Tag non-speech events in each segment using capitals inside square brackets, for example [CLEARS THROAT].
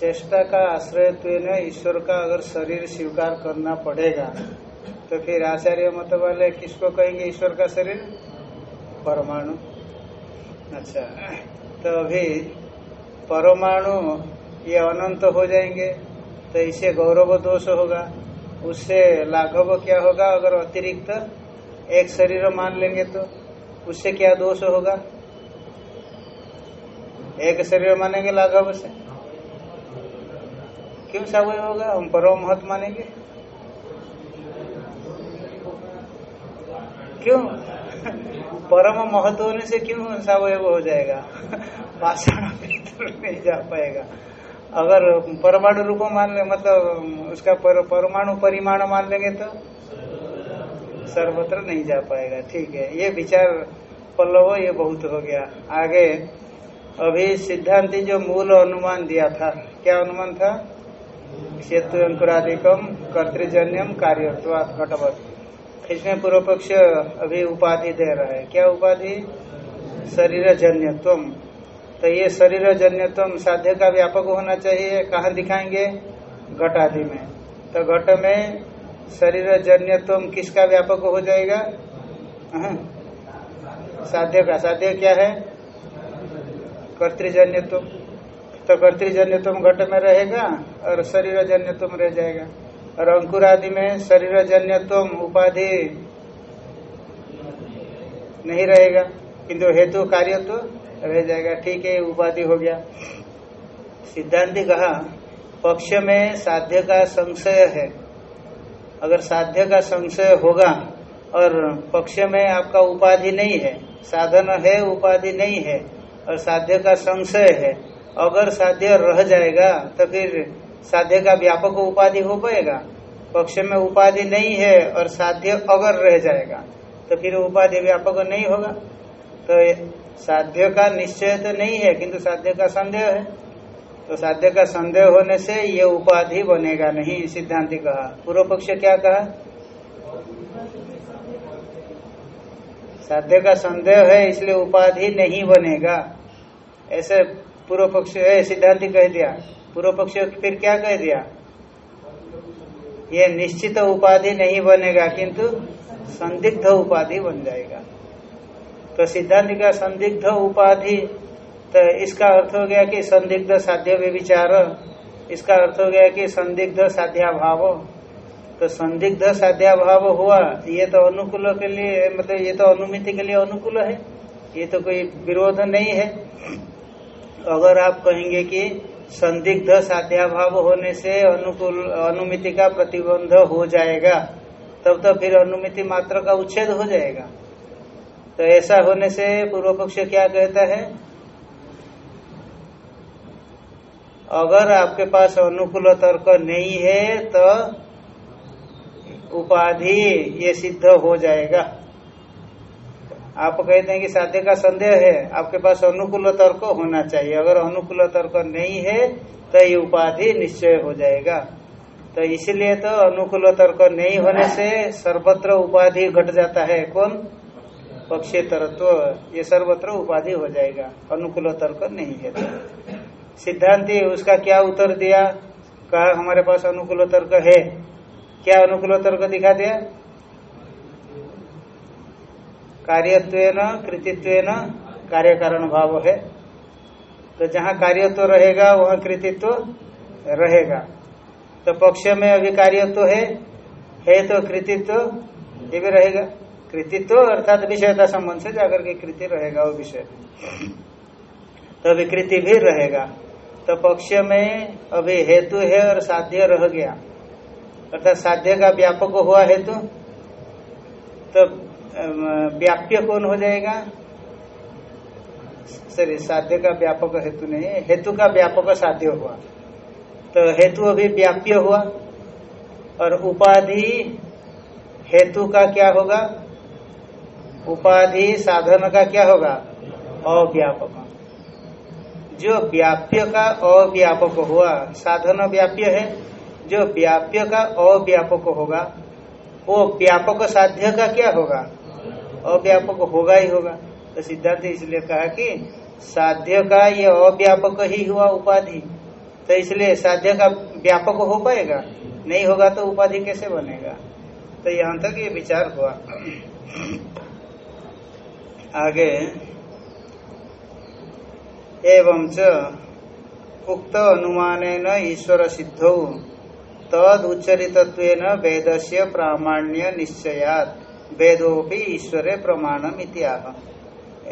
चेष्टा का आश्रय ईश्वर का अगर शरीर स्वीकार करना पड़ेगा तो फिर आचार्य मत वाले किसको कहेंगे ईश्वर का शरीर? परमाणु। अच्छा तो अभी परमाणु ये अनंत हो जाएँगे तो इसे गौरव दोष होगा। उससे लाघव क्या होगा? अगर अतिरिक्त एक शरीर मान लेंगे तो उससे क्या दोष होगा? एक शरीर मानेंगे लाघव से। क्यों सावय होगा हम परम महत मानेंगे? क्यों? परम महत्व होने से क्यों सावय हो जाएगा? पाषाण नहीं जा पाएगा। अगर परमाणु रूप मान ले मतलब उसका पर, परमाणु परिमाण मान लेंगे तो? सर्वत्र नहीं जा पाएगा ठीक है। ये विचार पल्लव ये बहुत हो गया। आगे अभी सिद्धांति जो मूल अनुमान दिया था क्या अनुमान था? अंकुराधिकम कर्तजन्यम कार्यत्वात घटवत। इसमें पूर्व पक्ष अभी उपाधि दे रहा है। क्या उपाधि? शरीर जन्यत्व तो ये शरीर जन्यत्व साध्य का व्यापक होना चाहिए, कहाँ दिखाएँगे? घट आदि में। तो घट में शरीर जन्यत्व किसका व्यापक हो जाएगा? साध्य का। साध्य क्या है? कर्तजन्यत्व। तो कर्तजन्यत्व घट में रहेगा? और शरीर जन्यत्व रह जाएगा। और अंकुर आदि में शरीर जन्यत्व उपाधि नहीं रहेगा। किंतु हेतु कार्यत्व रह जाएगा। ठीक है, उपाधि हो गया। सिद्धांति कहा, पक्ष में साध्य का संशय है। अगर साध्य का संशय होगा और पक्ष में आपका उपाधि नहीं है, साधन है, उपाधि नहीं है, और साध्य का संशय है, अगर साध्य रह जाएगा तो फिर साध्य का व्यापक उपाधि हो पाएगा, पक्ष में उपाधि नहीं है और साध्य अगर रह जाएगा तो फिर उपाधि व्यापक नहीं होगा। तो साध्य का निश्चय तो नहीं है, किंतु साध्य का संदेह है। तो साध्य का संदेह होने से ये उपाधि बनेगा नहीं सिद्धांति कहा। पूर्व पक्ष क्या कहा? साध्य का संदेह है, इसलिए उपाधि नहीं बनेगा। ऐसे पूर्व पक्ष सिद्धांति कह दिया। पूर्व पक्ष फिर क्या कह दिया? ये निश्चित उपाधि नहीं बनेगा, किंतु संदिग्ध उपाधि बन जाएगा। तो सिद्धांत का संदिग्ध उपाधि तो इसका अर्थ हो गया कि संदिग्ध साध्य विचार इसका अर्थ हो गया कि संदिग्ध साध्याभाव। तो संदिग्ध साध्याभाव हुआ, ये तो अनुकूल के लिए मतलब ये तो अनुमिति के लिए अनुकूल है, ये तो कोई विरोध नहीं है। अगर आप कहेंगे कि संदिग्ध साध्याभाव होने से अनुकूल अनुमिति का प्रतिबंध हो जाएगा। तब तो फिर अनुमिति मात्र का उच्छेद हो जाएगा। तो ऐसा होने से पूर्व पक्ष क्या कहता है? अगर आपके पास अनुकूल तर्क नहीं है तो उपाधि ये सिद्ध हो जाएगा। आप कहते हैं कि साध्य का संदेह है, आपके पास अनुकूल तर्क होना चाहिए। अगर अनुकूल तर्क नहीं है तो ये उपाधि निश्चय हो जाएगा। तो इसलिए तो अनुकूल तर्क नहीं होने से सर्वत्र उपाधि घट जाता है। कौन? पक्षी तरत्व ये सर्वत्र उपाधि हो जाएगा। अनुकूल तर्क नहीं है तो। सिद्धांति उसका क्या उत्तर दिया? कहा, हमारे पास अनुकूल तर्क है। क्या अनुकूल तर्क दिखा दिया? कार्यत्व कृतित्व कार्य कारण भाव है। तो जहाँ कार्यत्व रहेगा, वहाँ कृतित्व रहेगा। तो पक्ष में अभी कार्यत्व है है तो कृतित्व, ये भी रहेगा। कृतित्व अर्थात विषयता संबंध से जाकर के कृति रहेगा वो विषय। तो अभी कृति भी रहेगा। तो पक्ष में अभी हेतु है और साध्य रह गया। अर्थात साध्य का व्यापक हुआ हेतु। तो व्याप्य कौन हो जाएगा? सॉरी, साध्य का व्यापक हेतु नहीं, हेतु का व्यापक साध्य हुआ। तो हेतु अभी व्याप्य हुआ, और उपाधि हेतु का क्या होगा? उपाधि साधन का क्या होगा? अव्यापक। जो व्याप्य का अव्यापक हुआ, साधन व्याप्य है, जो व्याप्य का अव्यापक होगा, वो व्यापक साध्य का क्या होगा? अव्यापक होगा ही होगा। तो सिद्धांत इसलिए कहा कि साध्य का ये अव्यापक ही हुआ उपाधि। तो इसलिए साध्य का व्यापक हो पाएगा, नहीं होगा तो उपाधि कैसे बनेगा? तो यहाँ तक ये विचार हुआ। आगे एवं च उक्त अनुमान ईश्वर सिद्धौ तद उच्चरित वेद से प्रामाण्य निश्चयात। वेदोपि ईश्वरे प्रमाणम इत्याह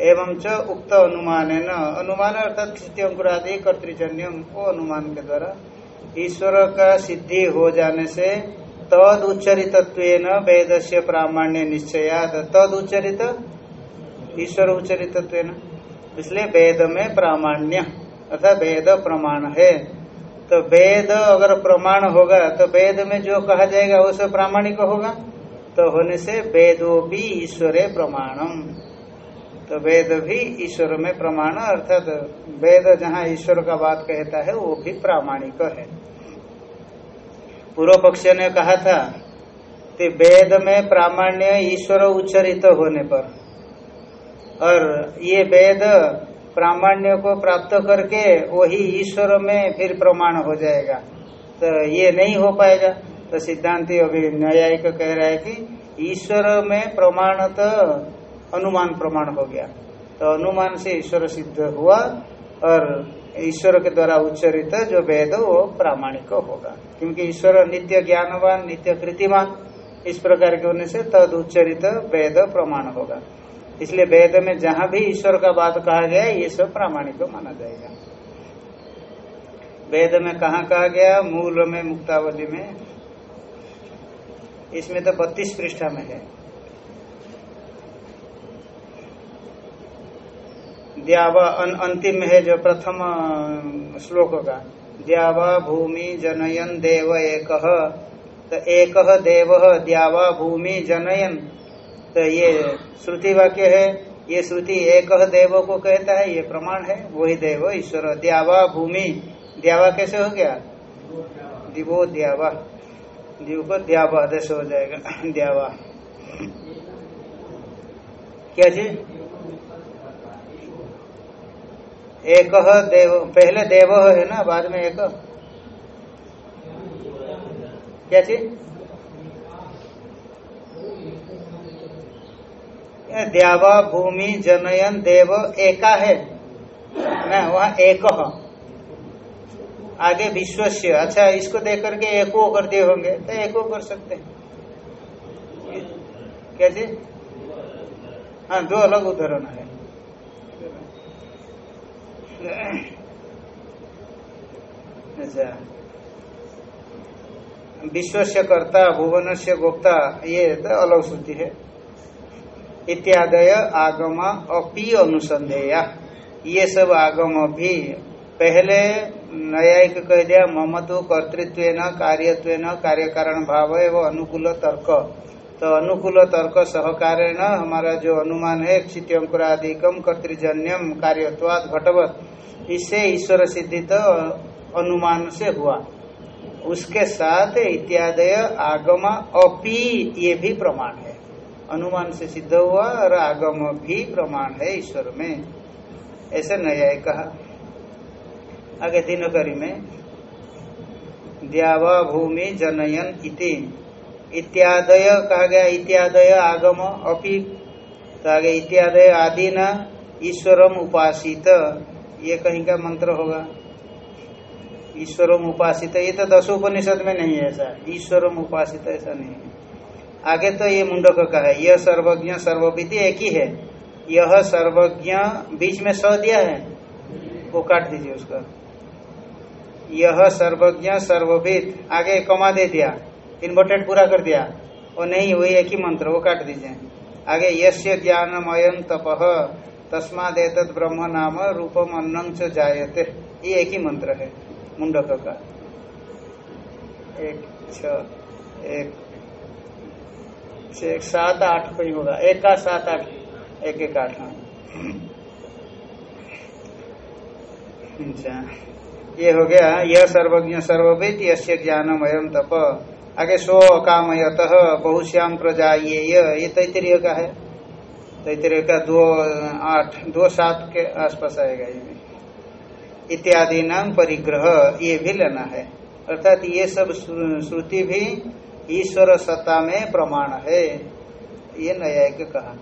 एवं च उक्त अनुमान अनुमान अर्थात स्थित्यंकुरादि कर्तृजन्यम वो अनुमान के द्वारा ईश्वर का सिद्धि हो जाने से तद उच्चरित वेद से प्रामाण्य निश्चयात। तद उच्चरित ईश्वर उच्चरित इसलिए वेद में प्रामाण्य, अर्थात वेद प्रमाण है। तो वेद अगर प्रमाण होगा तो वेद में जो कहा जाएगा, वो सब प्रामाणिक होगा। तो होने से वेदो भी ईश्वरे प्रमाणम। तो वेद भी ईश्वर में प्रमाण, अर्थात वेद जहाँ ईश्वर का बात कहता है, वो भी प्रामाणिक है। पूर्व पक्ष ने कहा था कि वेद में प्रामाण्य ईश्वर उच्चरित होने पर, और ये वेद प्रामाण्य को प्राप्त करके वही ईश्वर में फिर प्रमाण हो जाएगा। तो ये नहीं हो पाएगा। तो सिद्धांति अभी न्यायिक कह रहा है कि ईश्वर में प्रमाण तो अनुमान प्रमाण हो गया। तो अनुमान से ईश्वर सिद्ध हुआ और ईश्वर के द्वारा उच्चरित जो वेद, वो प्रामाणिक होगा। क्योंकि ईश्वर नित्य ज्ञानवान, नित्य कृतिमान, इस प्रकार के होने से तद उच्चरित वेद प्रमाण होगा। इसलिए वेद में जहाँ भी ईश्वर का बात कहा गया, ये सब प्रामाणिक माना जाएगा। वेद में कहा कहा गया? मूल में, मुक्तावली में। इसमें तो बत्तीस पृष्ठा में है। द्यावा अन, अंतिम है जो प्रथम श्लोक का। द्यावा भूमि जनयन देव एक। तो एक देव द्यावा भूमि जनयन। तो ये श्रुति वाक्य है ये श्रुति एक देव को कहता है ये प्रमाण है वही देव ईश्वर। द्यावा भूमि द्यावा कैसे हो गया? दिवो द्यावा। दिव को द्यावा आदेश हो जाएगा। द्यावा। क्या जी? एक देव, पहले देव है ना, बाद में एक? क्या चीज़ द्यावा, भूमि, जनयन, देव, एका है। ना, वहाँ एक। आगे विश्व अच्छा इसको देख करके एको कर दिए होंगे तो एको कर सकते हैं। कैसे हाँ दो अलग उदाहरण है। अच्छा। विश्व से कर्ता भुवन से गोप्ता, ये तो अलग श्रुति है। इत्यादय आगम अपी अनुसंधेया। ये सब आगम भी पहले न्यायिक कह दिया ममतो कर्तृत्व न कार्यत्व न कार्य कारण भाव एवं अनुकूल तर्क। तो अनुकूल तर्क सहकार हमारा जो अनुमान है क्षित्यंकुरादिकम कर्तृजन्यम कार्यत्वाद घटवत इससे ईश्वर सिद्धि तो अनुमान से हुआ। उसके साथ इत्यादय आगम अपी ये भी प्रमाण है। अनुमान से सिद्ध हुआ और आगम भी प्रमाण है ईश्वर में। ऐसे नया कहा। आगे दिनकरी में, द्यावा भूमि जनयन इति। इत्यादय कहा गया, इत्यादय आगम अपि। तो आगे इत्यादय आदि न ईश्वरम उपासित। ये कहीं का मंत्र होगा। ईश्वरम उपासित, ये तो दशोपनिषद में नहीं है ऐसा। ईश्वरम उपासित ऐसा नहीं है। आगे तो ये मुंडक का है। यह सर्वज्ञ, सर्वविधि एक ही है। यह सर्वज्ञ बीच में स दिया है। वो काट दीजिए उसका। यह सर्वज्ञ, सर्वविद। आगे कमा दे दिया इन्वर्टेड पूरा कर दिया। वो नहीं वही एक ही मंत्र, वो काट दीजिए। आगे यश्य ज्ञानमयन तप तस्मादेत ब्रह्म नाम रूपम अन्नं च जायते। ये एक ही मंत्र है, मुंडक का। एक, छ, एक एक, सात, आठ कोई होगा। एक का सात, आठ, एक एक, आठ हाँ। अच्छा। ये हो गया, यह सर्वज्ञ सर्वविद यश्य ज्ञानमयम तप। आगे सो अकामयत, बहुश्याम प्रजा ये ये तैतरीय का है? तैतरीय का दो, आठ, दो सात के आसपास आएगा ये इत्यादि नाम परिग्रह, ये भी लेना है। अर्थात ये सब श्रुति भी ईश्वर सत्ता में प्रमाण है। ये न्यायिक कहा।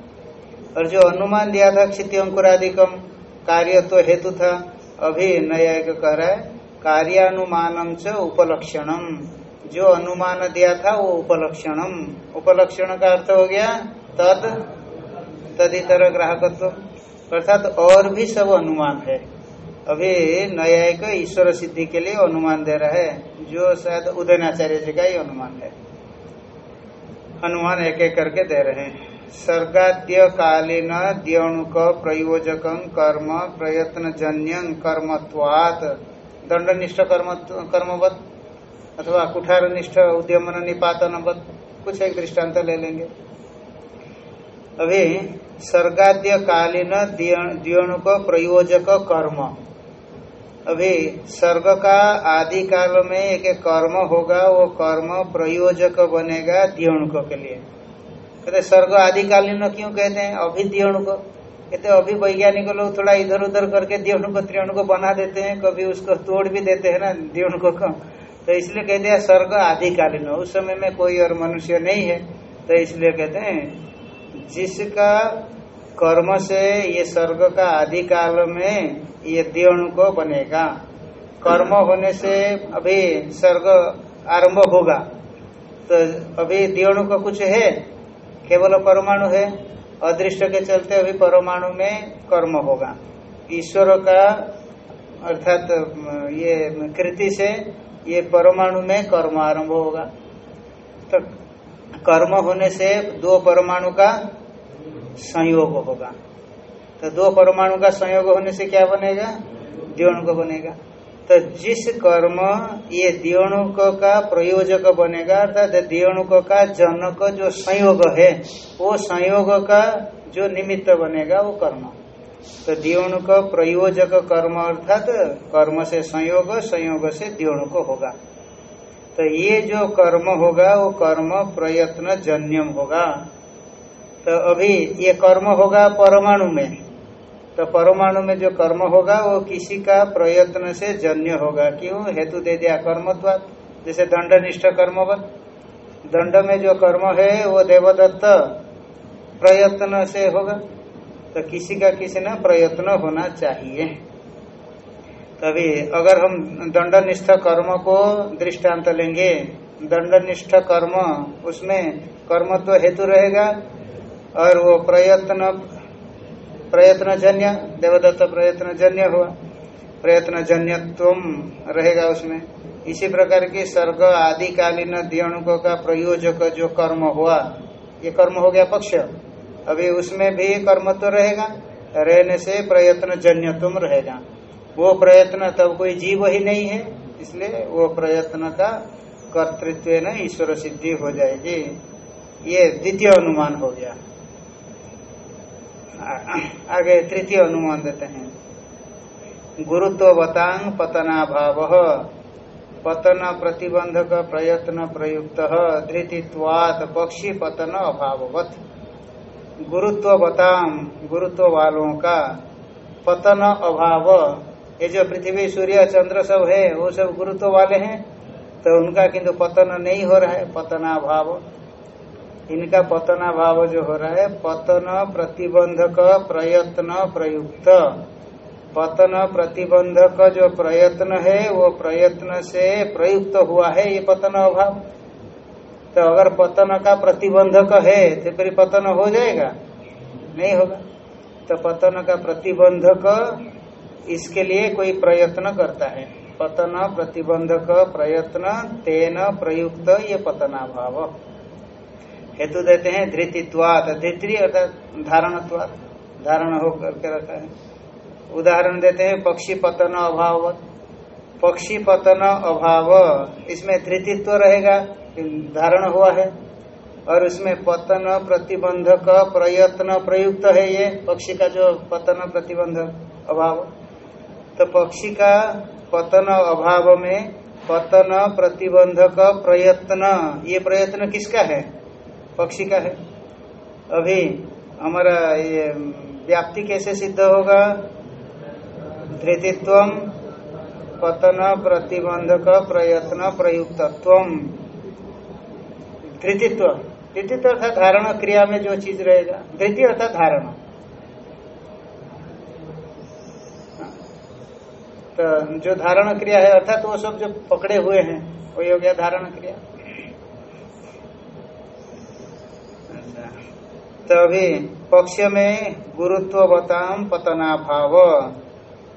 और जो अनुमान दिया था क्षिति कार्य तो हेतु था। अभी न्यायिक कह रहा है कार्यानुमानम च उपलक्षणम। जो अनुमान दिया था, वो उपलक्षणम। उपलक्षण का अर्थ हो गया, तद, तदितर ग्राहकत्व। अर्थात और भी सब अनुमान है। अभी न्यायिक ईश्वर सिद्धि के लिए अनुमान दे रहा है। जो शायद उदयनाचार्य जी का ही अनुमान है। अनुमान एक एक करके दे रहे हैं। सर्गाद्य कालीन द्यणुक प्रयोजक कर्म प्रयत्न जन्य कर्मत्वात। दंडनिष्ठ कर्म कर्मवत अथवा कुठार निष्ठ उद्यमन निपातनवत। कुछ एक दृष्टांत ले लेंगे। अभी सर्गाद्य कालीन प्रयोजक कर्म अभी सर्ग का आदि काल में एक कर्म होगा, वो कर्म प्रयोजक बनेगा दियोणुक के लिए। कहते सर्ग आदिकालीन क्यों कहते हैं? अभी को कहते, अभी वैज्ञानिक लोग थोड़ा इधर उधर करके दियोणुक को बना देते हैं, कभी उसको तोड़ भी देते हैं ना, दियोणुक को। कम तो इसलिए कहते हैं, स्वर्ग आदिकालीन उस समय में कोई और मनुष्य नहीं है। तो इसलिए कहते हैं, जिसका कर्म से ये स्वर्ग का आदिकाल में ये दियोणु को बनेगा। कर्म होने से अभी स्वर्ग आरंभ होगा। तो अभी दियोणु का कुछ है? केवल परमाणु है, अदृष्ट के चलते अभी परमाणु में कर्म होगा। ईश्वर का, अर्थात ये कृति से ये परमाणु में कर्म आरंभ होगा। तो कर्म होने से दो परमाणु का संयोग होगा। तो दो परमाणु का संयोग होने से क्या बनेगा? द्योणुक बनेगा। तो जिस कर्म ये दियोणुक का प्रयोजक बनेगा, अर्थात दियोणुक का जनक जो संयोग है, वो संयोग का जो निमित्त बनेगा, वो कर्म। तो दियोणुक प्रयोजक कर्म, अर्थात कर्म से संयोग संयोग से दियोणुक होगा। तो ये जो कर्म होगा, वो कर्म प्रयत्न जन्यम होगा। तो अभी ये कर्म होगा परमाणु में। तो परमाणु में जो कर्म होगा, वो किसी का प्रयत्न से जन्य होगा। क्यों? हेतु दे दिया कर्मत्व जैसे दंडनिष्ठ कर्मवत दंड में जो कर्म है, वो देवदत्त प्रयत्न से होगा। तो किसी का किसी न प्रयत्न होना चाहिए। तभी अगर हम दंडनिष्ठ कर्म को दृष्टांत लेंगे, दंडनिष्ठ कर्म, उसमें कर्म तो हेतु रहेगा, और वो प्रयत्न प्रयत्न जन्य देवदत्त प्रयत्न जन्य हुआ। प्रयत्न जन्य रहेगा उसमें। इसी प्रकार की सर्ग आदिकालीन दियणुक का प्रयोजक जो कर्म हुआ, ये कर्म हो गया पक्ष। अभी उसमें भी कर्म तो रहेगा, रहने से प्रयत्न जन्य तुम रहेगा। वो प्रयत्न, तब कोई जीव ही नहीं है, इसलिए वो प्रयत्न का कर्तृत्व न ईश्वर सिद्धि हो जाएगी। ये द्वितीय अनुमान हो गया। आगे तृतीय अनुमान देते हैं। गुरुत्वतांग पतनाभाव पतन प्रतिबंधक प्रयत्न प्रयुक्त, धृतित्वात पक्षी पतन अभाववत गुरुत्वताम गुरुत्व वालों का पतन अभाव ये जो पृथ्वी, सूर्य, चंद्र सब है, वो सब गुरुत्व वाले हैं तो उनका किंतु पतन नहीं हो रहा है, पतनाभाव। इनका पतना भाव जो हो रहा है, पतन प्रतिबंधक प्रयत्न प्रयुक्त। पतन प्रतिबंधक जो प्रयत्न है, वो प्रयत्न से प्रयुक्त हुआ है ये पतन अभाव। तो अगर पतन का प्रतिबंधक है तो फिर पतन हो जाएगा? नहीं होगा। तो पतन का प्रतिबंधक इसके लिए कोई प्रयत्न करता है। पतन प्रतिबंधक प्रयत्न तेन प्रयुक्त ये पतना पतनाभाव। हेतु देते हैं, धृतित्वात। धृति अर्थात धारणत्वात, धारण हो करके रखा है। उदाहरण देते हैं पक्षी पतन अभाव पक्षी पतन अभाव, इसमें धृतित्व रहेगा धारण हुआ है। और उसमें पतन प्रतिबंधक प्रयत्न प्रयुक्त है ये, पक्षी का जो पतन प्रतिबंध अभाव। तो पक्षी का पतन अभाव में पतन प्रतिबंधक प्रयत्न, ये प्रयत्न किसका है? पक्षी का है। अभी हमारा ये व्याप्ति कैसे सिद्ध होगा? धृतित्व पतन प्रतिबंधक प्रयत्न प्रयुक्तत्व। धृतित्व। धृतित्व अर्थात धारण क्रिया में जो चीज़ रहेगा। धृति अर्थात धारण। तो जो धारण क्रिया है, अर्थात वो सब जो पकड़े हुए हैं वही हो गया धारण क्रिया अच्छा। तो अभी पक्ष में गुरुत्व बताम पतना भाव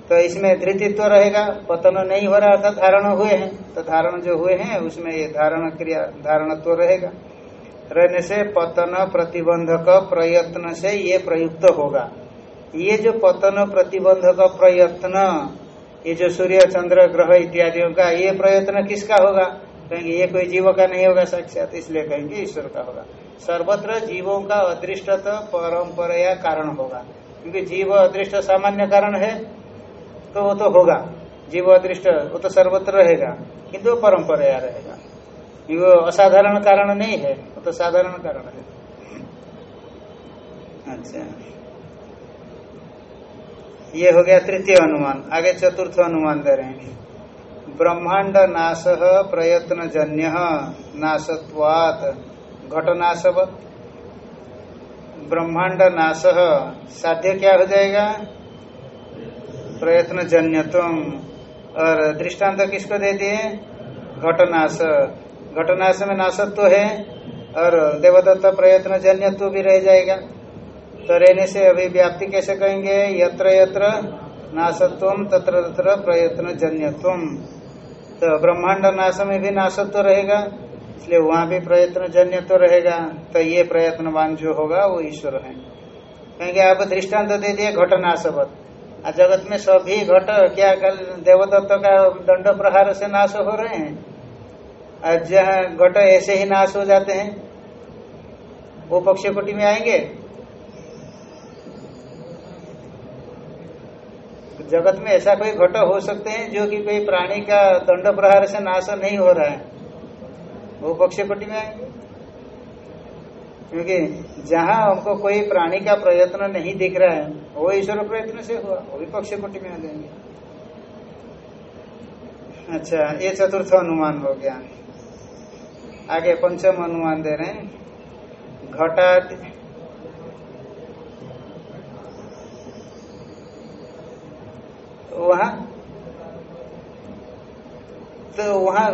तो इसमें धृतित्व रहेगा, पतन नहीं हो रहा था धारण हुए हैं। तो धारण जो हुए हैं, उसमें ये धारण क्रिया, धारणत्व रहेगा। रहने से पतन प्रतिबंधक प्रयत्न से ये प्रयुक्त होगा। ये जो पतन प्रतिबंधक प्रयत्न, ये जो सूर्य, चंद्र, ग्रह इत्यादियों का, ये प्रयत्न किसका होगा? कहेंगे, ये कोई जीव का नहीं होगा साक्षात, इसलिए कहेंगे ईश्वर का होगा। सर्वत्र जीवों का अदृष्ट तो परंपरा कारण होगा। क्योंकि जीव अदृष्ट सामान्य कारण है तो वो तो होगा। जीव अदृष्ट, वो तो सर्वत्र रहेगा, किंतु परंपरा रहेगा। वो असाधारण कारण नहीं है, वो तो साधारण कारण है। अच्छा। ये हो गया तृतीय अनुमान। आगे चतुर्थ अनुमान दे रहे हैं। ब्रह्मांड नाश प्रयत्न जन्य नाशत्वात घटनाशवत ब्रह्मांड नाश साध्य क्या हो जाएगा? प्रयत्न जन्यत्म और दृष्टांत किसको दे दिए? घटनाश घटनाश में नाशत्व है, और देवदत्त प्रयत्न जन्यत्व भी रह जाएगा। तो रहने से अभी व्याप्ति कैसे कहेंगे? यत्र यत्र नाशत्व तत्र तत्र प्रयत्न जन्यत्व तो ब्रह्मांड नाश में भी नाशत्व रहेगा। इसलिए वहाँ भी प्रयत्न जन्य तो रहेगा तो ये प्रयत्नवान जो होगा वो ईश्वर है। कहेंगे, आप दृष्टांत दे दिए घटनाशवत जगत में सभी घट, क्या कल देवदत्त का दंड प्रहार से नाश हो रहे हैं? और जहाँ घट ऐसे ही नाश हो जाते हैं, वो पक्ष कोटि में आएँगे? जगत में ऐसा कोई घट हो सकते हैं जो कि कोई प्राणी का दंड प्रहार से नाश नहीं हो रहा है। वो पक्ष कोटि में आएँगे। क्योंकि जहाँ हमको कोई प्राणी का प्रयत्न नहीं दिख रहा है, वो ईश्वर प्रयत्न से हुआ, वो भी पक्ष कोटि में आ जाएँगे। अच्छा ये चतुर्थ अनुमान हो गया। आगे पंचम अनुमान दे रहे हैं। घटा वहाँ तो वहाँ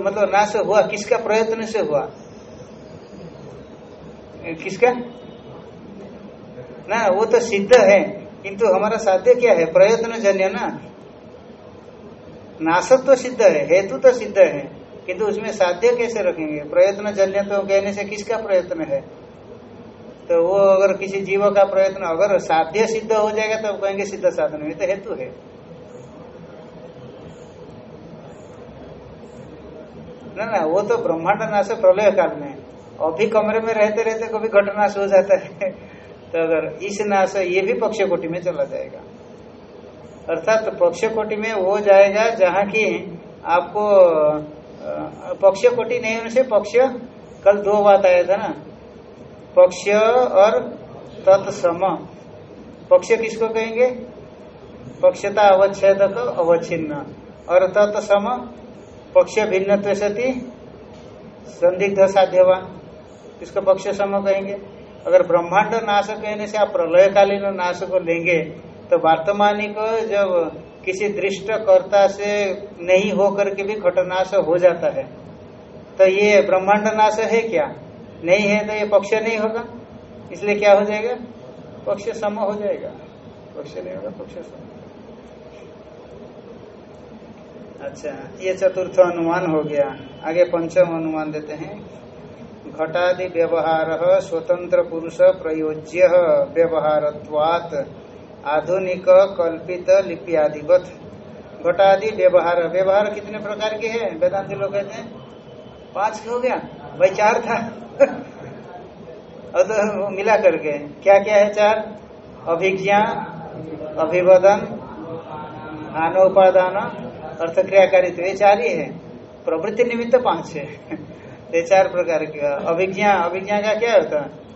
मतलब नाश हुआ, किसका प्रयत्न से हुआ? किसका? ना, वो तो सिद्ध है, किंतु हमारा साध्य क्या है? प्रयत्न जन्य ना? नाशक तो सिद्ध है, हेतु तो सिद्ध है, किंतु उसमें साध्य कैसे रखेंगे? प्रयत्न जन्य तो कहने से किसका प्रयत्न है? तो वो अगर किसी जीव का प्रयत्न, अगर साध्य सिद्ध हो जाएगा तो कहेंगे सिद्ध साधन में तो हेतु है। ना ना, वो तो ब्रह्मांड नाश प्रलय काल में। अभी कमरे में रहते रहते कभी घटनाश हो जाता है। [LAUGHS] तो अगर इस नाश ये भी पक्ष कोटि में चला जाएगा। अर्थात तो पक्ष कोटि में वो जाएगा जहाँ की आपको पक्ष कोटि नहीं होने से पक्ष, कल दो बात आया था ना। पक्ष और तत्सम। पक्ष किसको कहेंगे? पक्षता अवच्छेद अवच्छिन्न। और तत्सम पक्ष भिन्न सती संदिग्ध साध्यवान इसको पक्ष सम कहेंगे? अगर ब्रह्मांड नाश कहने से आप प्रलयकालीन नाश को लेंगे तो वर्तमानी को जब किसी दृष्ट कर्ता से नहीं हो करके भी घटनाश हो जाता है तो ये ब्रह्मांड नाश है क्या? नहीं है तो ये पक्ष नहीं होगा। इसलिए क्या हो जाएगा? पक्ष सम हो जाएगा। पक्ष नहीं होगा, पक्ष सम। अच्छा ये चतुर्थ अनुमान हो गया। आगे पंचम अनुमान देते हैं। घटादि व्यवहार स्वतंत्र पुरुष प्रयोज्य व्यवहार आधुनिक कल्पित लिपियादिवत। घटादि व्यवहार व्यवहार कितने प्रकार के हैं? वेदांति लोग कहते हैं, पाँच हो गया? भाई चार था। तो मिला करके। क्या क्या है चार? अभिज्ञा, अभिवदन आनोपादान अर्थ क्रियाकारित्व ये चार ही है। प्रवृत्ति निमित्त पाँच है। [LAUGHS] ये चार प्रकार के अभिज्ञा अभिज्ञा का क्या होता है?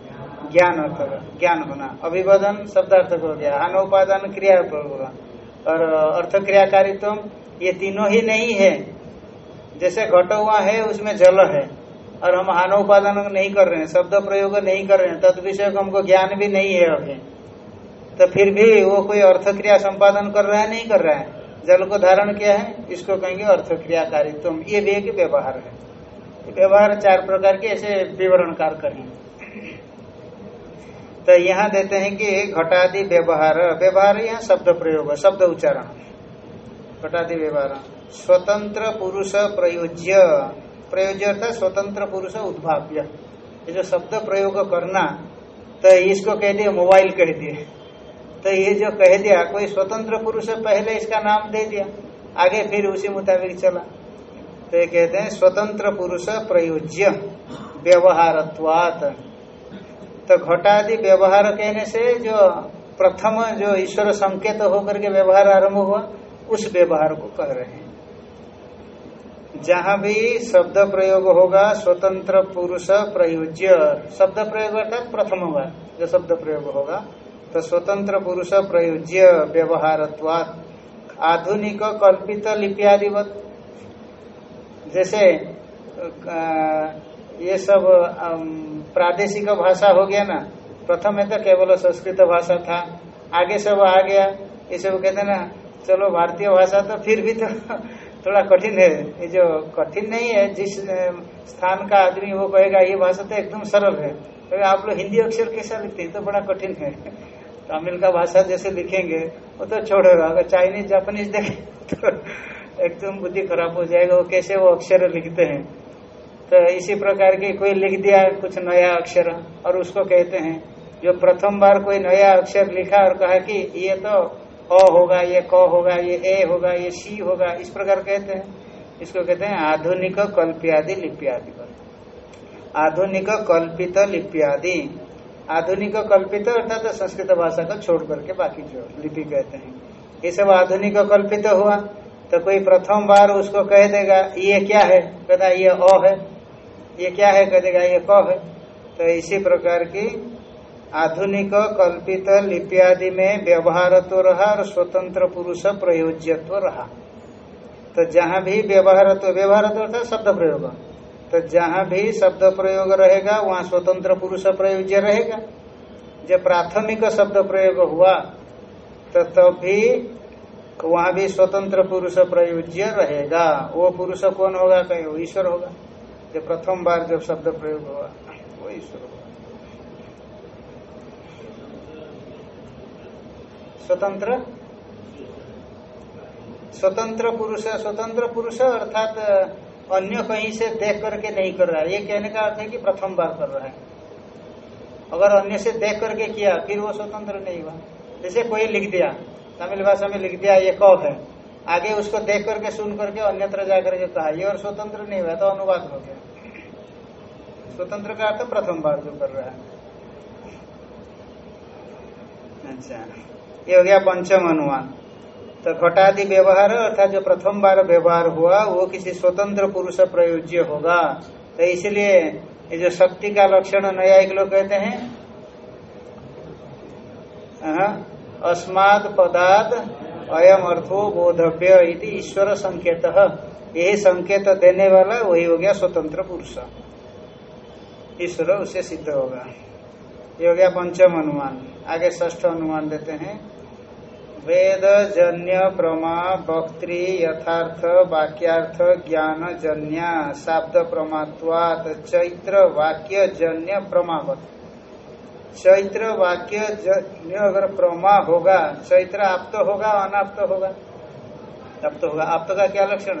ज्ञान अर्थ ज्ञान होना। अभिवदन शब्दार्थ हो गया आनोपादान क्रिया होगा। और अर्थ क्रियाकारित्व ये तीनों ही नहीं है। जैसे घट हुआ है, उसमें जल है। और हम हानो उपादान नहीं कर रहे हैं, शब्द प्रयोग नहीं कर रहे हैं, तद विषय को हमको ज्ञान भी नहीं है अभी। तो फिर भी वो कोई अर्थ क्रिया संपादन कर रहा है, नहीं कर रहा है। जल को धारण किया है, इसको कहेंगे अर्थ क्रियाकारित्व ये एक व्यवहार है। व्यवहार चार प्रकार के ऐसे विवरणकार कहें तो यहाँ देते हैं कि घटादि व्यवहार। व्यवहार यहाँ शब्द प्रयोग शब्द उच्चारण। घटादि व्यवहार। स्वतंत्र पुरुष प्रयोज्य। प्रयोज्य अर्थात स्वतंत्र पुरुष उद्भाव्य। जो शब्द प्रयोग करना तो इसको कह दिए मोबाइल कह दिए। तो ये जो कह दिया, कोई स्वतंत्र पुरुष पहले इसका नाम दे दिया, आगे फिर उसी मुताबिक चला। तो ये कहते हैं, स्वतंत्र पुरुष प्रयोज्य, व्यवहारत्वात। तो घटादि व्यवहार कहने से जो प्रथम जो ईश्वर संकेत होकर के व्यवहार आरंभ हुआ, उस व्यवहार को कह रहे हैं। जहाँ भी शब्द प्रयोग होगा, स्वतंत्र पुरुष प्रयोज्य, शब्द प्रयोग अर्थात प्रथम होगा जो शब्द प्रयोग होगा तो स्वतंत्र पुरुष प्रयोज्य व्यवहार आधुनिक कल्पित लिपियादिवत। जैसे ये सब प्रादेशिक भाषा हो गया ना, प्रथम है तो केवल संस्कृत भाषा था। आगे सब आ गया। ये सब कहते ना, चलो भारतीय भाषा तो फिर भी तो [LAUGHS] थोड़ा कठिन है। ये जो कठिन नहीं है, जिस स्थान का आदमी वो कहेगा, ये भाषा तो एकदम सरल है। तो आप लोग हिंदी अक्षर कैसा लिखते हैं? तो बड़ा कठिन है। तमिल का भाषा जैसे लिखेंगे, वो तो छोड़ेगा। अगर चाइनीज़, जापानीज देखे तो एकदम बुद्धि खराब हो जाएगा। वो कैसे वो अक्षर लिखते हैं? तो इसी प्रकार की कोई लिख दिया कुछ नया अक्षर और उसको कहते हैं। जो प्रथम बार कोई नया अक्षर लिखा और कहा कि ये तो अ होगा, ये क होगा, ये ए होगा, ये सी होगा, इस प्रकार कहते हैं। इसको कहते हैं आधुनिक कल्पियादि लिपियादि। आधुनिक कल्पित लिपियादि। आधुनिक कल्पित अर्थात तो संस्कृत भाषा को छोड़ करके बाकी जो लिपि कहते हैं। ये सब आधुनिक कल्पित हुआ तो कोई प्रथम बार उसको कह देगा, ये क्या है? कहता, ये अ है। ये क्या है? कह देगा, ये क है। तो इसी प्रकार की आधुनिक कल्पित लिपि आदि में व्यवहार तो रहा और स्वतंत्र पुरुष प्रयोज्यत्व रहा। तो जहाँ भी व्यवहार तो व्यवहार तो अर्थात शब्द प्रयोग। तो जहाँ भी शब्द प्रयोग रहेगा, वहाँ स्वतंत्र पुरुष प्रयोज्य रहेगा। जब प्राथमिक शब्द प्रयोग हुआ तो तभी तो वहाँ भी स्वतंत्र पुरुष प्रयोज्य रहेगा। वो पुरुष कौन होगा? कहीं, वो ईश्वर होगा। जब प्रथम बार जब शब्द प्रयोग हुआ, वो ईश्वर होगा। स्वतंत्र? स्वतंत्र पुरुष स्वतंत्र पुरुष, अर्थात अन्य कहीं से देख करके नहीं कर रहा है। ये कहने का अर्थ है कि प्रथम बार कर रहा है। अगर अन्य से देख करके किया, फिर वो स्वतंत्र नहीं हुआ। जैसे कोई लिख दिया, तमिल भाषा में लिख दिया, ये कौफ है? आगे उसको देख करके, सुन करके अन्यत्र जाकर के कहा, ये और स्वतंत्र नहीं हुआ तो अनुवाद हो गया। स्वतंत्र का अर्थ प्रथम बार जो कर रहा है। अच्छा ये हो गया पंचम अनुमान तो घटादि व्यवहार अर्थात जो प्रथम बार व्यवहार हुआ, वो किसी स्वतंत्र पुरुष प्रयोज्य होगा। तो इसलिए ये जो शक्ति का लक्षण न्यायिक लोग कहते हैं। अस्माद पदार्थ अयम अर्थो बोधव्य ईश्वर संकेत। यही संकेत देने वाला, वही हो गया स्वतंत्र पुरुष। ईश्वर उसे सिद्ध होगा। ये हो गया पंचम अनुमान। आगे ष्ठ अनुमान देते हैं। वेद जन्य प्रमा वक्तृ यथार्थ, वाक्यार्थ ज्ञान जन्य शाब्द प्रमात्वात चैत्र वाक्य जन्य प्रमावत चैत्र वाक्य जन्य अगर प्रमा होगा। चैत्र आप्त होगा। अनाप्त होगा आप्त होगा आप्त का क्या लक्षण?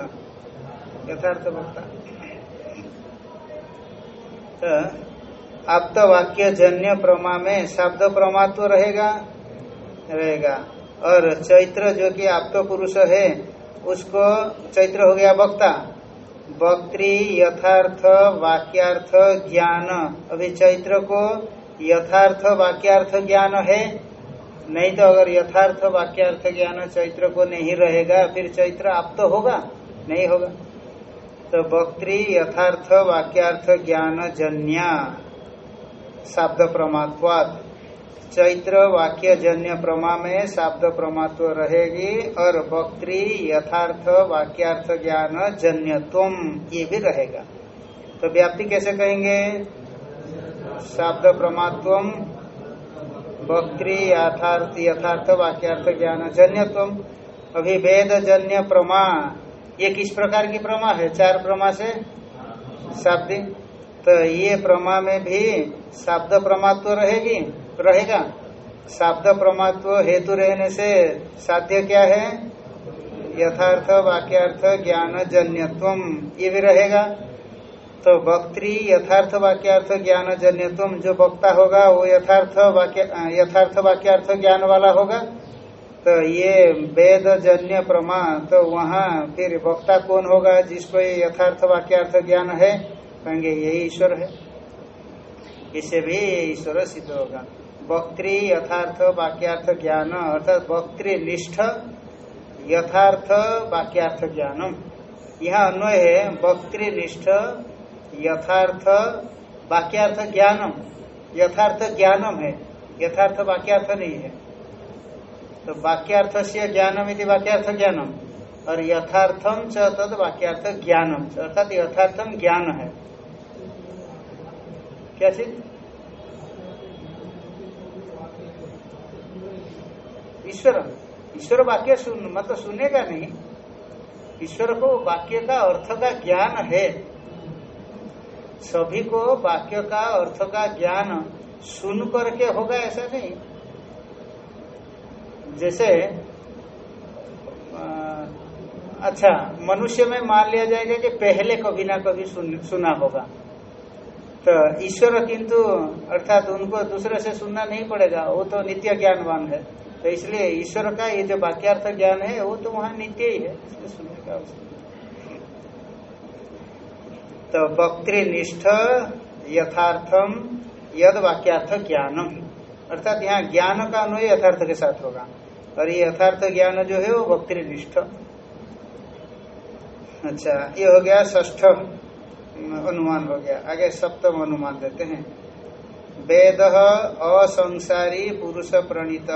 यथार्थ वक्ता तो आप्त वाक्य जन्य प्रमा में शब्द प्रमात्व रहेगा? रहेगा। और चैत्र जो कि आप पुरुष है, उसको चैत्र हो गया वक्ता। वक्त्री यथार्थ वाक्यार्थ ज्ञान। अभी चैत्र को यथार्थ वाक्यार्थ ज्ञान है। नहीं तो अगर यथार्थ वाक्यार्थ ज्ञान चैत्र को नहीं रहेगा, फिर चैत्र आप तो होगा, नहीं होगा। तो वक्त्री यथार्थ वाक्यार्थ ज्ञान जन्या। शब्द प्रमात्वाद चैत्र वाक्य जन्य प्रमा में शब्द प्रमात्व रहेगी और वक्त्री यथार्थ वाक्यार्थ ज्ञान जन्यत्व ये भी रहेगा। तो व्याप्ति कैसे कहेंगे? शब्द प्रमात्व वक्री यथार्थ यथार्थ वाक्यार्थ ज्ञान जन्यत्व। अभी वेद जन्य प्रमा ये किस प्रकार की प्रमा है? चार प्रमा से? शब्द। तो ये प्रमा में भी शब्द प्रमात्व रहेगी। रहेगा। शब्द प्रमात्व हेतु रहने से साध्य क्या है? यथार्थ, वाक्यार्थ ज्ञान जन्यत्व ये भी रहेगा। तो वक्त्री यथार्थ, वाक्यार्थ ज्ञान जन्यत्व जो वक्ता होगा, वो यथार्थ, वाक्य यथार्थ, वाक्यार्थ ज्ञान वाला होगा। तो ये वेद जन्य प्रमा तो वहाँ फिर वक्ता कौन होगा, जिसको ये यथार्थ, वाक्यार्थ, ज्ञान है? कहेंगे यही ईश्वर है। इससे भी ईश्वर सिद्ध होगा। वक्त्री यथार्थ वाक्यार्थ ज्ञान, अर्थात वक्त्री निष्ठ, यथार्थ वाक्यार्थ ज्ञानम। यहाँ अन्वय है वक्त्री निष्ठ, यथार्थ वाक्यार्थ ज्ञानम। यथार्थ ज्ञानम है, यथार्थ वाक्यार्थ नहीं है। तो वाक्यार्थ से ज्ञानम यदि वाक्यार्थ ज्ञानम, और यथार्थम च तद वाक्यार्थ ज्ञानम अर्थात यथार्थम ज्ञान है। क्या चीज़? ईश्वर। ईश्वर वाक्य सुन मतलब सुनेगा नहीं। ईश्वर को वाक्य का अर्थ का ज्ञान है। सभी को वाक्य का अर्थ का ज्ञान सुन करके होगा ऐसा नहीं। जैसे आ, अच्छा मनुष्य में मान लिया जाएगा कि पहले कभी ना कभी सुन, सुना होगा। तो ईश्वर किंतु अर्थात उनको दूसरे से सुनना नहीं पड़ेगा वो तो नित्य ज्ञानवान है। तो इसलिए ईश्वर का ये जो वाक्यार्थ ज्ञान है, वो तो वहाँ नित्य ही है। इसलिए सुनने का तो वक्तृनिष्ठ यथार्थम यद वाक्यार्थ ज्ञानम। अर्थात यहाँ ज्ञान का अनुय यथार्थ के साथ होगा। और ये यथार्थ ज्ञान जो है, वो भक्ति निष्ठ अच्छा ये हो गया ष्ठ अनुमान हो गया। आगे सप्तम अनुमान देते हैं। वेद असंसारी पुरुष प्रणीत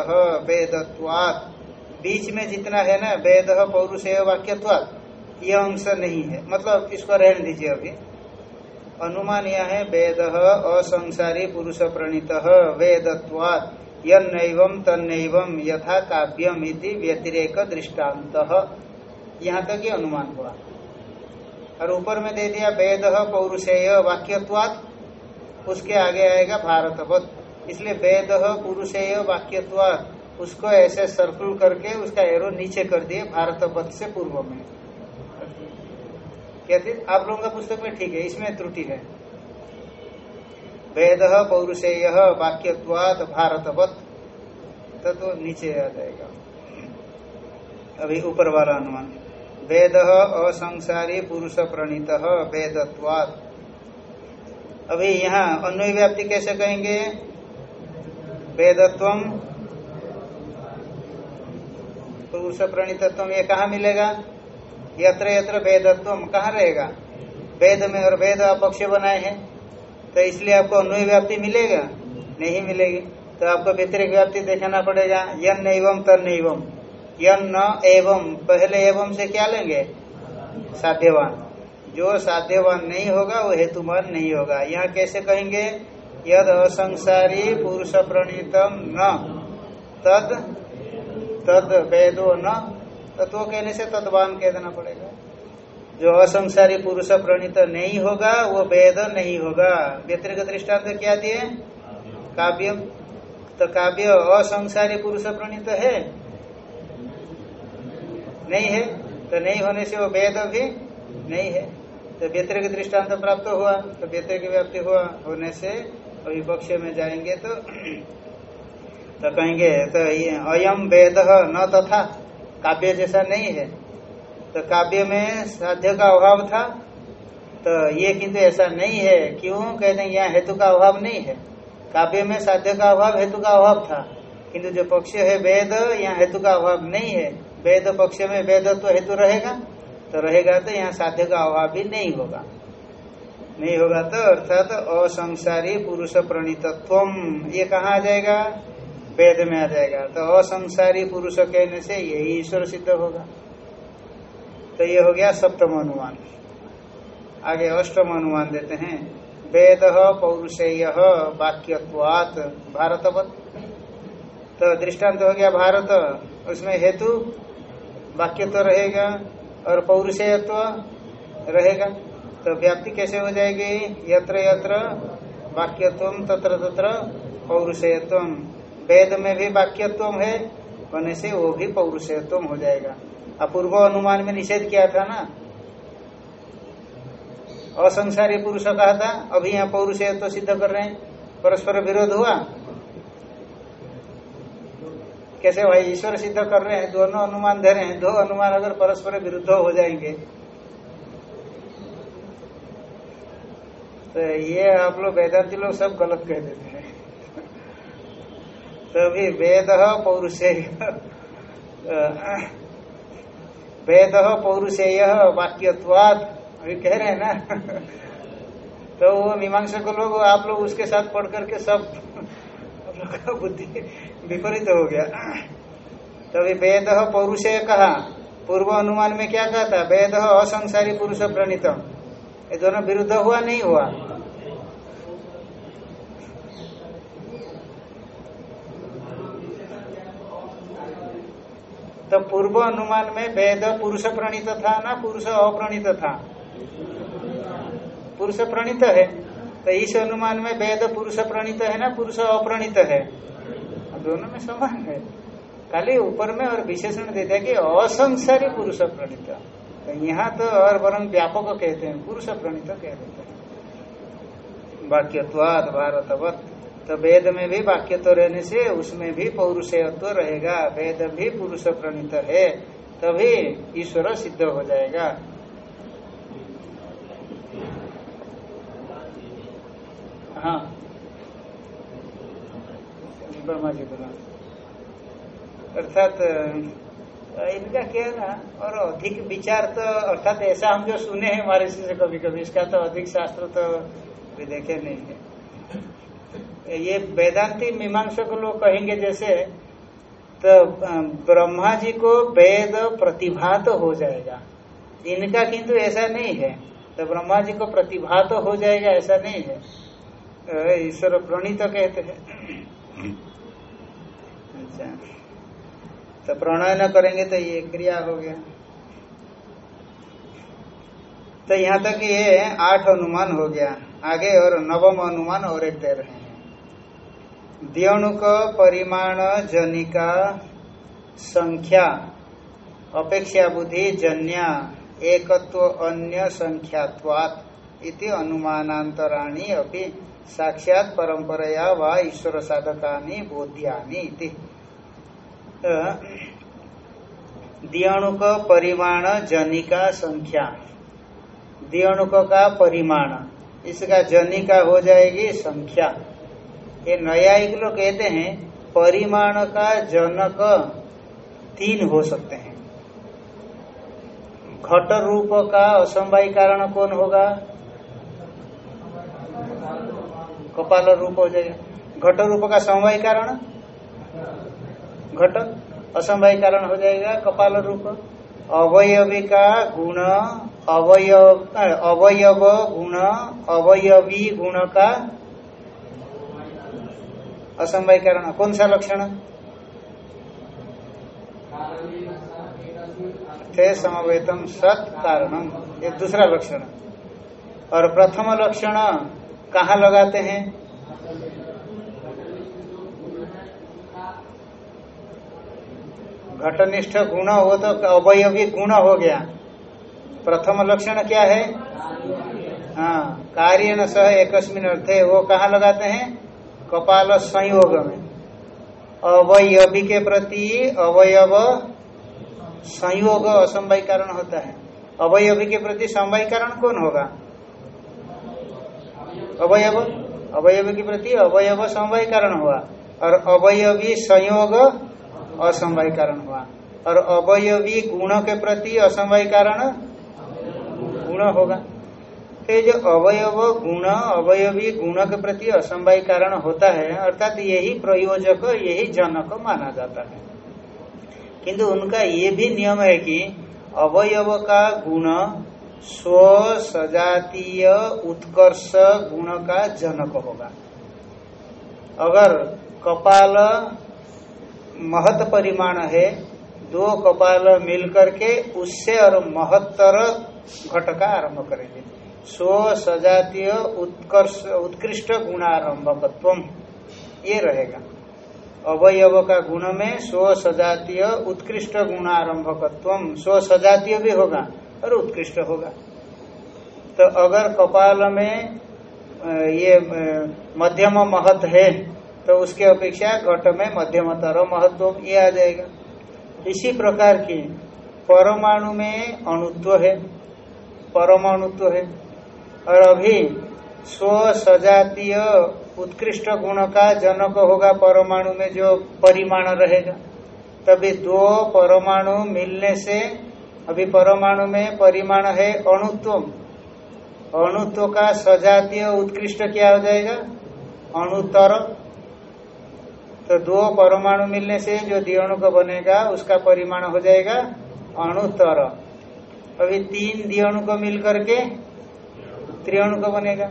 वेदत्वात्। बीच में जितना है ना, वेद पौरुष वाक्यत्वात्, ये अंश नहीं है। मतलब इसको रहने दीजिए अभी। अनुमान यह है, वेद असंसारी पुरुष प्रणीत वेदत्वात्। यम तन्नैवम यथा काव्यम इति व्यतिरेक दृष्टांत। यहाँ तक ये अनुमान हुआ। और ऊपर में दे दिया, वेद पौरुषेय वाक्यत्वात। उसके आगे आएगा भारत भारतवत। इसलिए वेद पुरुषेय वाक्यत्वात उसको ऐसे सर्कुल करके उसका एरो नीचे कर दिए भारत भारतवत से पूर्व में। थी? आप लोगों का पुस्तक में ठीक है इसमें त्रुटि है। वेद पौरुषेय वाक्यवाद भारतवत। तो, तो नीचे आ जाएगा। अभी ऊपर वाला अनुमान। वेद असंसारी पुरुष प्रणीत वेदत्वाद अभी यहाँ अन्वय व्याप्ति कैसे कहेंगे? वेदत्व पुरुष प्रणीतत्व ये कहा मिलेगा? यत्र यत्र वेदत्व कहाँ रहेगा? वेद में और वेद अपक्ष बनाए हैं तो इसलिए आपको अन्वय व्याप्ति मिलेगा? नहीं मिलेगी। तो आपको व्यतिरिक व्याप्ति देखना पड़ेगा। यन एवं तन एवं। यन न एवं। पहले एवं से क्या लेंगे? साध्यवान। जो साध्यवान नहीं होगा, वो हेतुमान नहीं होगा। यहाँ कैसे कहेंगे? यद असंसारी पुरुष प्रणीतम न। तद तद वेदो न। तो कहने से तदवान कह देना पड़ेगा। जो असंसारी पुरुष प्रणीत नहीं होगा, वो वेद नहीं होगा। व्यतिरिक दृष्टांत क्या दिए? काव्य तो काव्य असंसारी पुरुष प्रणीत है? नहीं है? तो नहीं होने से वो वेद भी नहीं है। तो व्यतिरिक दृष्टांत प्राप्त हुआ तो व्यतिरिक व्याप्ति हुआ होने से अभी पक्ष में जाएँगे तो [CLEARS THROAT] तो कहेंगे तो ये अयम वेद न तथा तो काव्य जैसा नहीं है। तो काव्य में साध्य का अभाव था तो ये किंतु ऐसा नहीं है। क्यों? कहते हैं, यहाँ हेतु का अभाव नहीं है। काव्य में साध्य का अभाव, हेतु का अभाव था। किंतु जो पक्ष है वेद, यहाँ हेतु का अभाव नहीं है। वेद पक्ष में वेद तो हेतु रहेगा। तो रहेगा तो यहाँ साध्य का अभाव भी नहीं होगा। नहीं होगा तो अर्थात तो असंसारी पुरुष प्रणीतत्व ये कहा आ जाएगा? वेद में आ जाएगा। तो असंसारी पुरुष कहने से यही ईश्वर सिद्ध होगा। तो ये हो गया सप्तम अनुमान। आगे अष्टम अनुमान देते हैं। वेद पौरुषेय वाक्यवात भारतवत। तो दृष्टांत हो गया भारत। उसमें हेतु वाक्य तो रहेगा। और पौरुषेयत्व रहेगा तो व्याप्ति कैसे हो जाएगी? यत्र यत्र वाक्यत्व तत्र तत्र पौरुषेयत्व। वेद में भी वाक्यत्व है होने से वो भी पौरुषेयत्व हो जाएगा। अपूर्व अनुमान में निषेध किया था ना? असंसारी पुरुष कहा था, अभी यहाँ पौरुषेयत्व सिद्ध कर रहे हैं। परस्पर विरोध हुआ? कैसे भाई, ईश्वर सिद्ध कर रहे हैं, दोनों अनुमान दे रहे हैं, दो अनुमान अगर परस्पर विरुद्ध हो जाएँगे। तो ये आप लोग वेदांति लोग सब गलत कह देते हैं। तो अभी वेद पौरुषेय वेद पौरुषेय वाक्यवाद अभी कह रहे हैं ना। तो वो मीमांसा को लोग, आप लोग उसके साथ पढ़ करके सब [LAUGHS] बुद्धि विपरीत हो गया। तो अभी वेद पौरुषेय कहा पूर्व अनुमान में क्या कहा था? वेद असंसारी पुरुष प्रणीत। ये दोनों विरुद्ध हुआ, नहीं हुआ? तो पूर्व अनुमान में वेद पुरुष प्रणीत था ना पुरुष अप्रणीत था? पुरुष प्रणीत है। तो इस अनुमान में वेद पुरुष प्रणीत है ना पुरुष अप्रणीत है? दोनों में समान है। खाली ऊपर में और विशेषण देते हैं कि असंसारी पुरुष प्रणीत। तो यहाँ तो और वरम व्यापक कहते हैं, पुरुष प्रणीत कह देते हैं। वाक्यत्वाद, भारतवत तो वेद में भी वाक्य तो रहने से उसमें भी पौरुषत्व रहेगा। वेद भी पुरुष प्रणीत है, तभी ईश्वर सिद्ध हो जाएगा। हाँ। ब्रह्मा जी बोला। अर्थात इनका क्या ना और अधिक विचार तो अर्थात ऐसा हम जो सुने हैं हमारे से कभी कभी इसका तो अधिक शास्त्र तो भी देखे नहीं है। ये वेदांति मीमांसक लोग कहेंगे जैसे तो ब्रह्मा जी को वेद प्रतिभा तो हो जाएगा। इनका किंतु ऐसा नहीं है। तो ब्रह्मा जी को प्रतिभा तो हो जाएगा, ऐसा नहीं है। ईश्वर प्रणीत तो कहते हैं। अच्छा तो प्रणय न करेंगे तो ये क्रिया हो गया। तो यहाँ तक ये आठ अनुमान हो गया। आगे और नवम अनुमान और एक दे रहे हैं। दियोणुक, परिमाण, जनिका, संख्या, अपेक्षा बुद्धि, जन्या, एकत्व, अन्य, संख्यात्वात इति अनुमानांतराणी अभी साक्षात परंपरया व ईश्वर साधकानी, बोध्यानी दियणुक परिमाण जनिका संख्या। दियणुक का परिमाण, इसका जनिका हो जाएगी संख्या। ये न्यायिक लोग कहते हैं, परिमाण का जनक तीन हो सकते हैं। घट रूप का असमवाय कारण कौन होगा? कपाल रूप हो जाएगा। घट रूप का समवाय कारण? घट असमवाय कारण हो जाएगा, कपाल रूप। अवयवी का गुण, अवयव अवयव गुण, अवयवी गुण का असमवाय कारण कौन सा लक्षण? थे समवेतम सत कारणम। ये दूसरा लक्षण। और प्रथम लक्षण कहाँ लगाते हैं? घटनिष्ठ गुण हो तो अवयवी गुण हो गया? प्रथम लक्षण क्या है? हाँ कार्य न सह एकस्मिन अर्थे, वो कहाँ लगाते हैं? कपाल संयोग में। अवयवी के प्रति अवयव संयोग असमवाय कारण होता है। अवयवी के प्रति समवाय कारण कौन होगा? अवयव। अवयव के प्रति अवयव समवाय कारण हुआ। और अवयवी संयोग असमवाय कारण हुआ। और अवयवी गुण के प्रति असमवाय कारण गुण होगा। तो जो अवयव गुण, अवयवी गुण के प्रति असमवाय कारण होता है, अर्थात यही प्रयोजक, यही जनक माना जाता है। किंतु उनका ये भी नियम है कि अवयव का गुण स्व सजातीय उत्कर्ष गुण का जनक होगा। अगर कपाल महत परिमाण है, दो कपाल मिल करके उससे और महत्तर घट का आरंभ करेंगे। स्व सजातीय उत्कर्ष, उत्कृष्ट गुणारंभकत्व ये रहेगा। अवयव का गुण में स्व सजातीय उत्कृष्ट गुणारंभकत्व स्व सजातीय भी होगा और उत्कृष्ट होगा। तो अगर कपाल में ये मध्यम महत्व है तो उसके अपेक्षा घट में मध्यमतर महत्व ये आ जाएगा। इसी प्रकार की परमाणु में अणुत्व है, परमाणुत्व है। और अभी स्व सजातीय उत्कृष्ट गुण का जनक होगा परमाणु में जो परिमाण रहेगा। तभी दो परमाणु मिलने से अभी परमाणु में परिमाण है अणुत्व। अणुत्व का सजातीय उत्कृष्ट क्या हो जाएगा? अणुतर। तो दो परमाणु मिलने से जो दियोणु का बनेगा, उसका परिमाण हो जाएगा अणुतर अभी तीन दियोणु को मिल करके त्रियाणुक बनेगा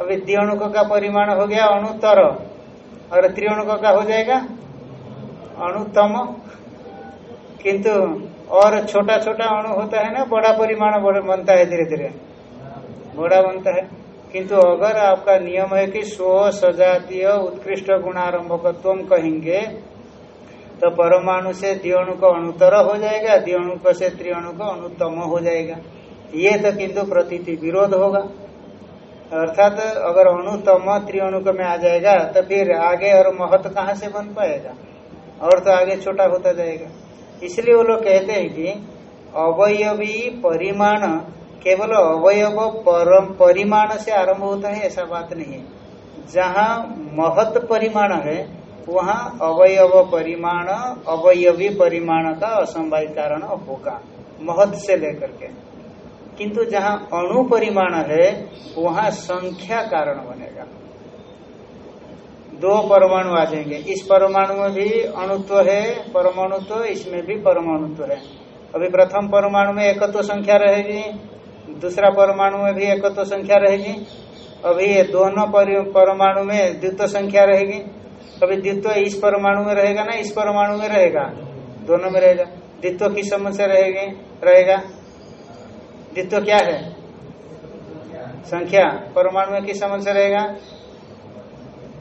अभी द्विअणुक का परिमाण हो गया अणुतर और त्रियाणुक का हो जाएगा अणुतम किंतु और छोटा छोटा अणु होता है ना, बड़ा परिमाण बनता है धीरे धीरे बड़ा बनता है। किंतु अगर आपका नियम है कि स्व सजातीय उत्कृष्ट गुणारंभकत्व कहेंगे तो परमाणु से द्विअणु का अणुतर हो जाएगा, द्विअणु से त्रिअणु का अणुतम हो जाएगा। ये तो किंतु प्रतीति विरोध होगा। अर्थात तो अगर अणुतम त्रिअणुक में आ जाएगा तो फिर आगे और महत्व कहाँ से बन पाएगा? और तो आगे छोटा होता जाएगा। इसलिए वो लोग कहते हैं कि अवयवी परिमाण केवल अवयव परम परिमाण से आरंभ होता है, ऐसा बात नहीं है। जहाँ महत परिमाण है, वहाँ अवयव परिमाण, अवयवी परिमाण का असंभावित कारण होगा, महत से लेकर के। किंतु जहाँ अणु परिमाण है, वहाँ संख्या कारण बनेगा। दो परमाणु आ जाएँगे। इस परमाणु में भी अणुत्व है, परमाणुत्व, इसमें भी परमाणुत्व है। अभी प्रथम परमाणु में एकत्व संख्या रहेगी दूसरा परमाणु में भी एकत्व संख्या रहेगी। अभी ये दोनों परमाणु में द्वित्व संख्या रहेगी। अभी द्वित्व इस परमाणु में रहेगा ना, इस परमाणु में रहेगा। दोनों में रहेगा। द्वित्व किस समस्या रहेगी? रहेगा। द्वित्व क्या है? संख्या। परमाणु में किस समझ से रहेगा?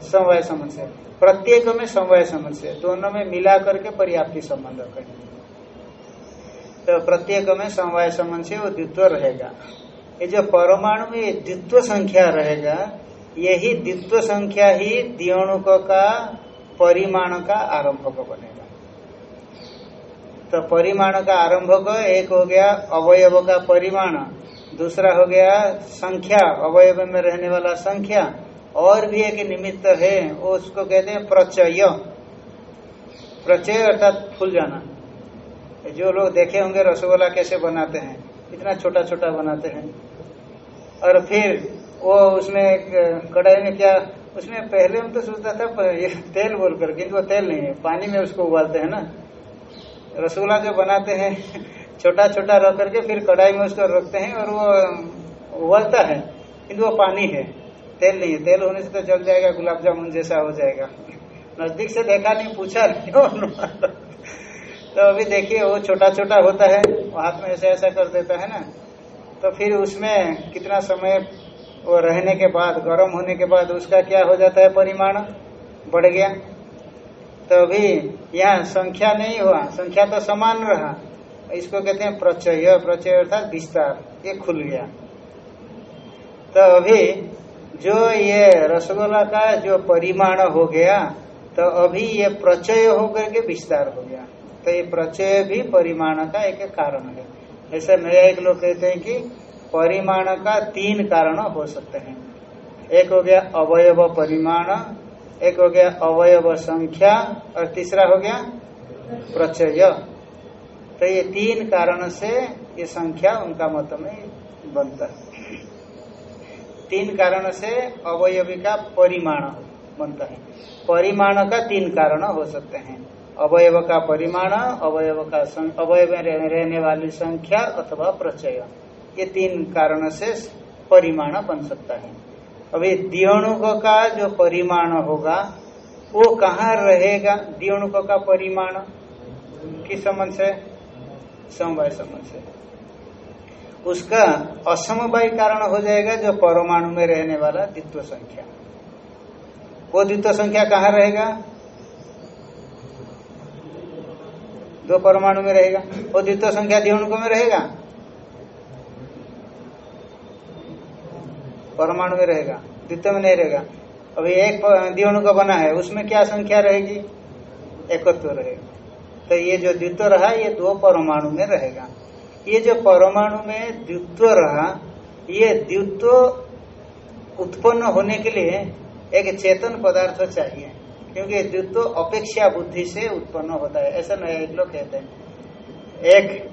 समवाय समझ से। प्रत्येक में समवाय समझ से। दोनों में मिला करके पर्याप्ति संबंध करेंगे तो प्रत्येक में समवाय संबंध से वो द्वित्व रहेगा। ये जो परमाणु में द्वित्व संख्या रहेगा, यही द्वित्व संख्या ही दियोणुक का, परिमाण का आरंभक बनेगा। तो परिमाण का आरंभक एक हो गया अवयव का परिमाण, दूसरा हो गया संख्या, अवयव में रहने वाला संख्या, और भी एक निमित्त है, उसको कहते हैं प्रचय प्रचय अर्थात फूल जाना। जो लोग देखे होंगे रसगोल्ला कैसे बनाते हैं, इतना छोटा छोटा बनाते हैं। और फिर वो उसमें कढ़ाई में क्या, उसमें पहले हम तो सोचता था तेल बोल कर किन्तु वो तेल नहीं है, पानी में उसको उबालते हैं ना। रसगुल्ला जो बनाते हैं छोटा छोटा रख करके फिर कढ़ाई में उसको रखते हैं और वो उबलता है किंतु वो पानी है, तेल नहीं है। तेल होने से तो जल जाएगा, गुलाब जामुन जैसा हो जाएगा। नज़दीक से देखा नहीं, पूछा नहीं [LAUGHS] तो अभी देखिए, वो छोटा छोटा होता है, वो हाथ में ऐसा ऐसा कर देता है ना। तो फिर उसमें कितना समय वो रहने के बाद, गर्म होने के बाद उसका क्या हो जाता है परिमाण? बढ़ गया। तो अभी यहाँ संख्या नहीं हुआ, संख्या तो समान रहा। इसको कहते हैं प्रचय प्रचय अर्थात विस्तार, ये खुल गया। तो अभी जो ये रसगोला का जो परिमाण हो गया तो अभी ये प्रचय होकर के विस्तार हो गया। तो ये प्रचय भी परिमाण का एक कारण है। ऐसे नया एक लोग कहते हैं कि परिमाण का तीन कारण हो सकते हैं। एक हो गया अवयव परिमाण, एक हो गया अवयव संख्या, और तीसरा हो गया प्रचय। तो ये तीन कारण से ये संख्या उनका मत में बनता है। तीन कारण से अवयवी का परिमाण बनता है। परिमाण का तीन कारण हो सकते हैं। अवयव का परिमाण, अवयव का अवयव रहने वाली संख्या अथवा प्रचय। ये तीन कारण से परिमाण बन सकता है। अभी दियोणुक का जो परिमाण होगा, वो कहाँ रहेगा? दियोणुक का परिमाण? किस संबंध से? समवाय संबंध से। उसका असमवाय कारण हो जाएगा जो परमाणु में रहने वाला द्वित्व संख्या। वो द्वित्व संख्या कहाँ रहेगा? दो परमाणु में रहेगा और द्वितीय संख्या दिवणुक में रहेगा? परमाणु में रहेगा, द्वितीय में नहीं रहेगा। अभी एक दिवणुक बना है, उसमें क्या संख्या रहेगी? एकत्व रहेगा। तो ये जो द्वित्व रहा, ये दो परमाणु में रहेगा। ये जो परमाणु में द्वित्व रहा, ये द्वित्व उत्पन्न होने के लिए एक चेतन पदार्थ चाहिए। क्योंकि द्वित्व अपेक्षा बुद्धि से उत्पन्न होता है। ऐसा नहीं एक लोग कहते हैं। एक,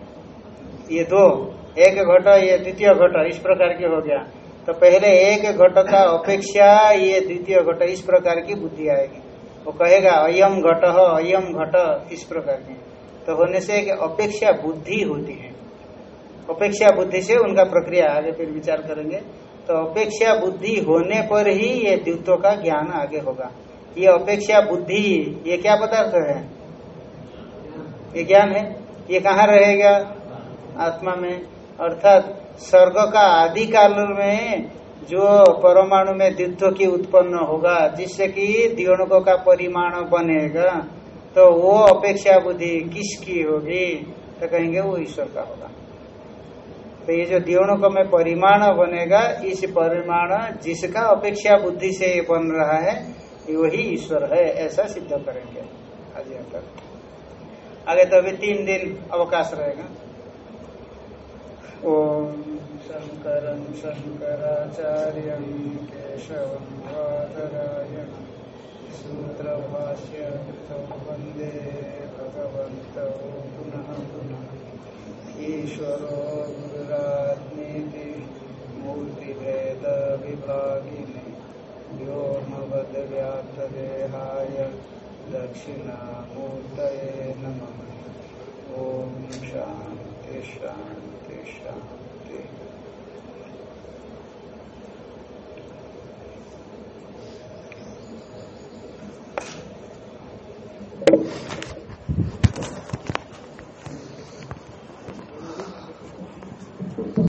ये दो, एक घट, ये द्वितीय घट, इस प्रकार की हो गया। तो पहले एक घट का अपेक्षा, ये द्वितीय घट, इस प्रकार की बुद्धि आएगी। वो कहेगा, अयम घट अयम घट, इस प्रकार की। तो होने से एक अपेक्षा बुद्धि होती है। अपेक्षा बुद्धि से उनका प्रक्रिया, आगे फिर विचार करेंगे। तो अपेक्षा बुद्धि होने पर ही ये द्वित्व का ज्ञान आगे होगा। ये अपेक्षा बुद्धि, ये क्या पदार्थ है? ये ज्ञान है? ये कहाँ रहेगा? आत्मा में। अर्थात स्वर्ग का आदि काल में जो परमाणु में द्वित्व की उत्पन्न होगा, जिससे कि दियोणकों का परिमाण बनेगा तो वो अपेक्षा बुद्धि किसकी होगी? तो कहेंगे वो ईश्वर का होगा। तो ये जो दियोणकों में परिमाण बनेगा, इस परिमाण जिसका अपेक्षा बुद्धि से बन रहा है वही ईश्वर है, ऐसा सिद्ध करेंगे। आज यहाँ तक आगे तो अभी तीन दिन अवकाश रहेगा। ओम शंकर शंकराचार्य केशव सूत्र भाष्य वंदे भगवत पुनः पुनः। ईश्वरो गुरुरात्मी मूर्तिभेद विभागिनी व्योमवद्व्याप्तदेहाय दक्षिणामूर्तये नमः। ॐ शान्ति शान्ति शान्ति।